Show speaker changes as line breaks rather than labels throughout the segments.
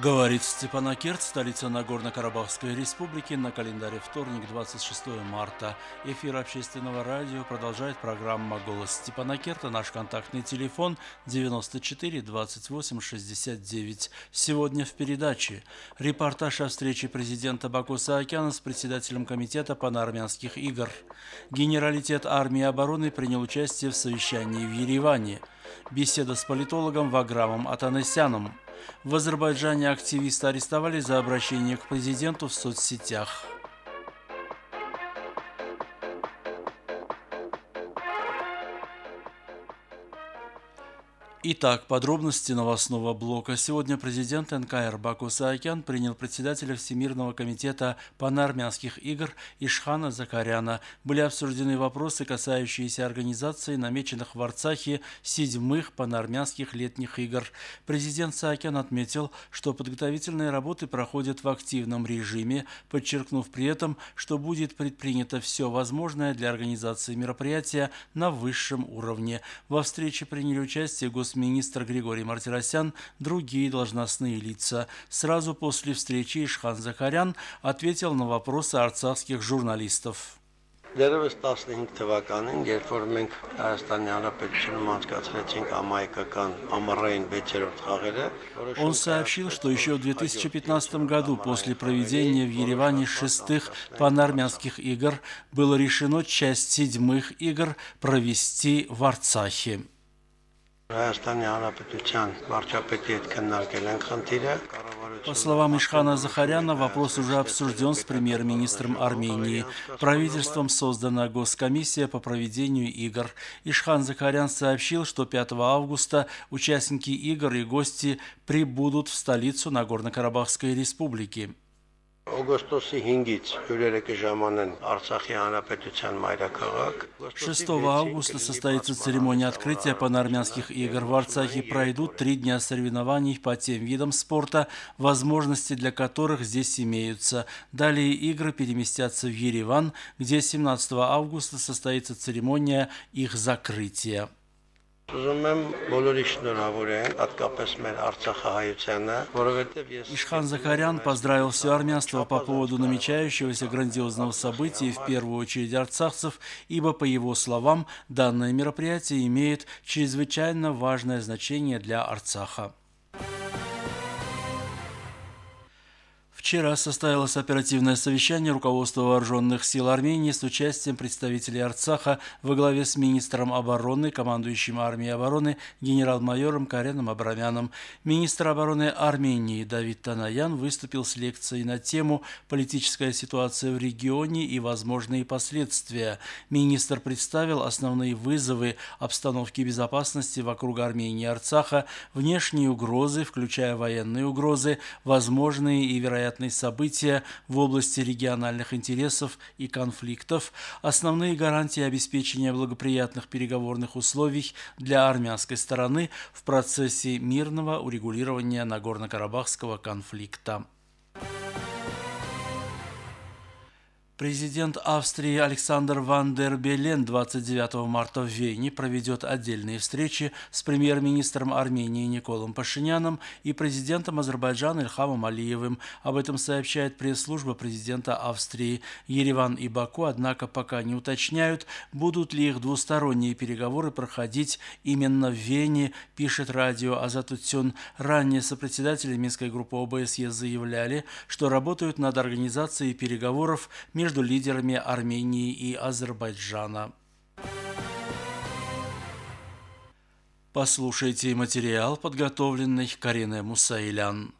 Говорит Степанакерт, столица Нагорно-Карабахской республики, на календаре вторник, 26 марта. Эфир общественного радио продолжает программа «Голос Степанакерта». Наш контактный телефон 94 28 69. Сегодня в передаче репортаж о встрече президента Баку Саакяна с председателем комитета панармянских игр. Генералитет армии обороны принял участие в совещании в Ереване. Беседа с политологом Ваграмом Атанесяном – в Азербайджане активиста арестовали за обращение к президенту в соцсетях. Итак, подробности новостного блока. Сегодня президент НКР Баку Саакян принял председателя Всемирного комитета панармянских игр Ишхана Закаряна. Были обсуждены вопросы, касающиеся организации намеченных в Арцахе седьмых панармянских летних игр. Президент Саакян отметил, что подготовительные работы проходят в активном режиме, подчеркнув при этом, что будет предпринято все возможное для организации мероприятия на высшем уровне. Во встрече приняли участие гос министр Григорий Мартиросян, другие должностные лица. Сразу после встречи Ишхан Захарян ответил на вопросы арцахских журналистов.
Դերևս 15 թվականին, երբ որ մենք Հայաստանի Հանրապետությունում անցկացրեցինք ամայկական ամառային 6-րդ խաղերը,
Он сообщил, что еще в 2015 году, после проведения в Ереване шестых панармянских игр, было решено часть седьмых игр провести в Арцахе.
Հայաստանի Հանրապետության վարչապետի հետ քննարկել են խնդիրը,
По словам Ишхана Захаряна, вопрос уже обсужден с премьер-министром Армении. Правительством создана госкомиссия по проведению игр. Ишхан Захарян сообщил, что 5 августа участники игр и гости прибудут в столицу Нагорно-Карабахской республики.
օգոստոսի 5-ից հյուրերը կժամանեն Արցախի Հանրապետության մայրաքաղաք
6 августа состоится церемония открытия панармянских игр. В Арцахе пройдут три дня соревнований по тем видам спорта, возможности для которых здесь имеются. Далее игры переместятся в Ереван, где 17 августа состоится церемония их закрытия.
Ուզում եմ բոլորի շնորհավորել, հատկապես մեր Արցախահայությանը, որովհետև ես
Ишхан Захарян поздравил все армянство по поводу намечающегося грандиозного события, в первую очередь арцахцев, ибо, по его словам, данное мероприятие имеет чрезвычайно важное значение для Арцаха. Вчера состоялось оперативное совещание руководства вооруженных сил Армении с участием представителей Арцаха во главе с министром обороны, командующим армией обороны генерал-майором Кареном Абрамяном. Министр обороны Армении Давид Танаян выступил с лекцией на тему «Политическая ситуация в регионе и возможные последствия». Министр представил основные вызовы обстановки безопасности вокруг Армении и Арцаха, внешние угрозы, включая военные угрозы, возможные и вероятные вероятные события в области региональных интересов и конфликтов, основные гарантии обеспечения благоприятных переговорных условий для армянской стороны в процессе мирного урегулирования Нагорно-Карабахского конфликта. Президент Австрии Александр Ван дер Белен 29 марта в Вене проведет отдельные встречи с премьер-министром Армении Николом Пашиняном и президентом Азербайджана Ильхамом Алиевым. Об этом сообщает пресс-служба президента Австрии. Ереван и Баку, однако, пока не уточняют, будут ли их двусторонние переговоры проходить именно в Вене, пишет радио Азатутюн. Ранее сопредседатели Минской группы ОБСЕ заявляли, что работают над организацией переговоров между между лидерами Армении и Азербайджана. Послушайте материал, подготовленный Кариной Мусаилян.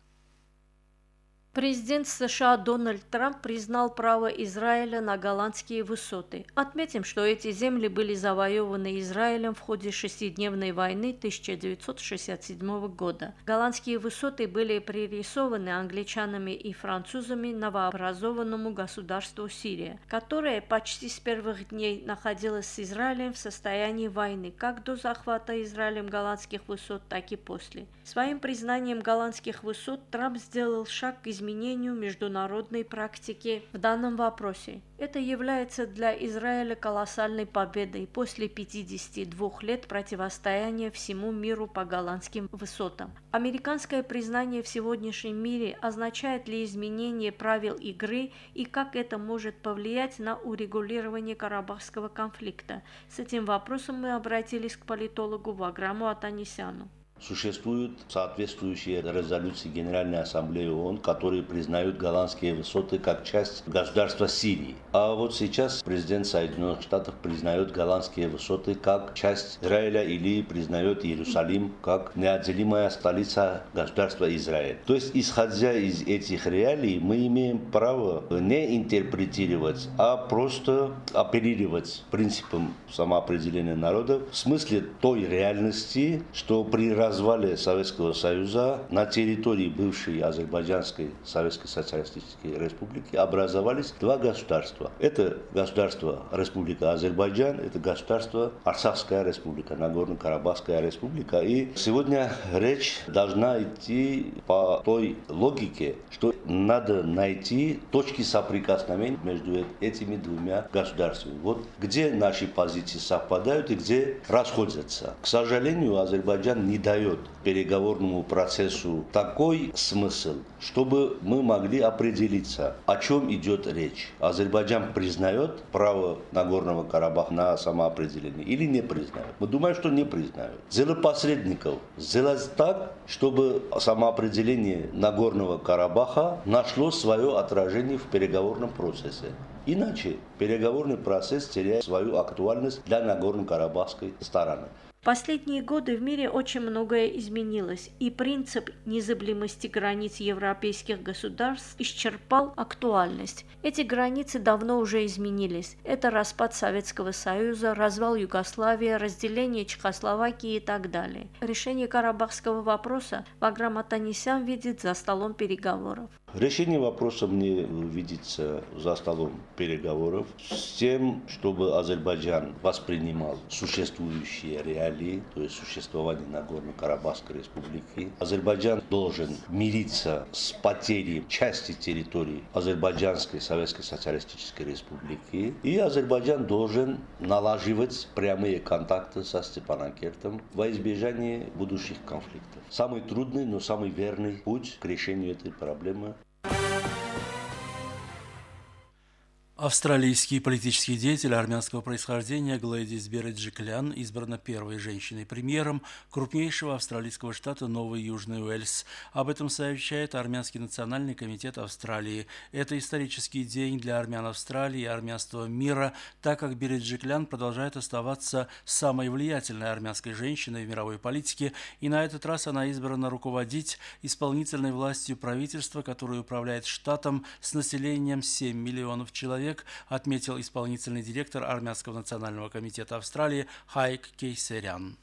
Президент США Дональд Трамп признал право Израиля на голландские высоты. Отметим, что эти земли были завоеваны Израилем в ходе шестидневной войны 1967 года. Голландские высоты были пририсованы англичанами и французами новообразованному государству Сирия, которое почти с первых дней находилось с Израилем в состоянии войны, как до захвата Израилем голландских высот, так и после. Своим признанием голландских высот Трамп сделал шаг к изменению изменению международной практики в данном вопросе. Это является для Израиля колоссальной победой после 52 лет противостояния всему миру по голландским высотам. Американское признание в сегодняшнем мире означает ли изменение правил игры и как это может повлиять на урегулирование карабахского конфликта. С этим вопросом мы обратились к политологу Ваграму Атанисяну.
Существуют соответствующие резолюции Генеральной Ассамблеи ООН, которые признают голландские высоты как часть государства Сирии. А вот сейчас президент Соединенных Штатов признает голландские высоты как часть Израиля или признает Иерусалим как неотделимая столица государства Израиль. То есть, исходя из этих реалий, мы имеем право не интерпретировать, а просто апеллировать принципам самоопределения народа в смысле той реальности, что при развале Советского Союза на территории бывшей Азербайджанской Советской Социалистической Республики образовались два государства. Это государство Республика Азербайджан, это государство Арцахская Республика, Нагорно-Карабахская Республика. И сегодня речь должна идти по той логике, что надо найти точки соприкосновения между этими двумя государствами. Вот где наши позиции совпадают и где расходятся. К сожалению, Азербайджан не дает дает переговорному процессу такой смысл, чтобы мы могли определиться, о чем идет речь. Азербайджан признает право Нагорного Карабаха на самоопределение или не признает? Мы думаем, что не признают. Сделать посредников, сделать так, чтобы самоопределение Нагорного Карабаха нашло свое отражение в переговорном процессе. Иначе переговорный процесс теряет свою актуальность для Нагорно-Карабахской стороны
последние годы в мире очень многое изменилось, и принцип незыблемости границ европейских государств исчерпал актуальность. Эти границы давно уже изменились. Это распад Советского Союза, развал Югославии, разделение Чехословакии и так далее. Решение карабахского вопроса Ваграм Атанисян видит за столом переговоров.
Решение вопроса мне видится за столом переговоров с тем, чтобы Азербайджан воспринимал существующие реалии, то есть существование Нагорно-Карабахской республики. Азербайджан должен мириться с потерей части территории Азербайджанской Советской Социалистической Республики. И Азербайджан должен налаживать прямые контакты со Степанакертом во избежание будущих конфликтов. Самый трудный, но самый верный путь к решению этой проблемы
Австралийский политический деятель армянского происхождения Глэдис Береджиклян избрана первой женщиной-премьером крупнейшего австралийского штата Новый Южный Уэльс. Об этом сообщает Армянский национальный комитет Австралии. Это исторический день для армян Австралии и армянства мира, так как Береджиклян продолжает оставаться самой влиятельной армянской женщиной в мировой политике, и на этот раз она избрана руководить исполнительной властью правительства, которое управляет штатом с населением 7 миллионов человек человек, отметил исполнительный директор Армянского национального комитета Австралии Хайк Кейсерян.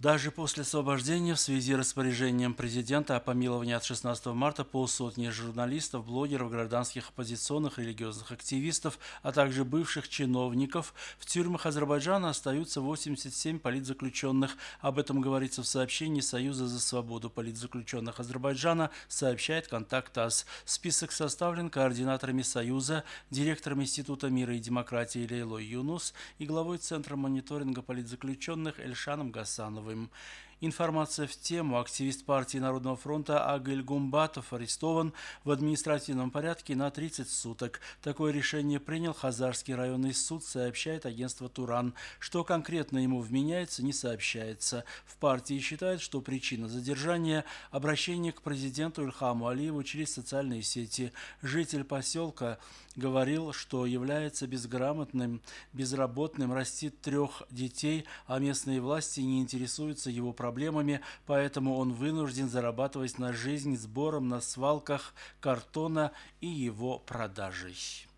Даже после освобождения в связи с распоряжением президента о помиловании от 16 марта полсотни журналистов, блогеров, гражданских оппозиционных, религиозных активистов, а также бывших чиновников в тюрьмах Азербайджана остаются 87 политзаключенных. Об этом говорится в сообщении Союза за свободу политзаключенных Азербайджана, сообщает Контакт ТАСС. Список составлен координаторами Союза, директором Института мира и демократии Лейлой Юнус и главой Центра мониторинга политзаключенных Эльшаном Гасановым him Информация в тему. Активист партии Народного фронта Агыль Гумбатов арестован в административном порядке на 30 суток. Такое решение принял Хазарский районный суд, сообщает агентство «Туран». Что конкретно ему вменяется, не сообщается. В партии считают, что причина задержания – обращение к президенту Ильхаму Алиеву через социальные сети. Житель поселка говорил, что является безграмотным, безработным, растит трех детей, а местные власти не интересуются его проблемами, поэтому он вынужден зарабатывать на жизнь сбором на свалках картона и его продажей.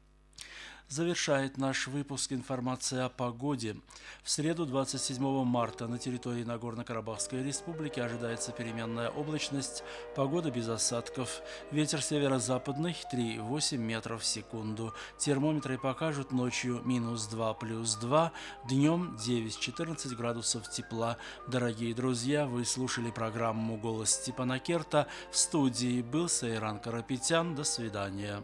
Завершает наш выпуск информация о погоде. В среду 27 марта на территории Нагорно-Карабахской республики ожидается переменная облачность, погода без осадков, ветер северо-западный 3,8 метров в секунду. Термометры покажут ночью минус 2 плюс 2, днем 9-14 градусов тепла. Дорогие друзья, вы слушали программу «Голос Степана Керта». В студии был Сайран Карапетян. До свидания.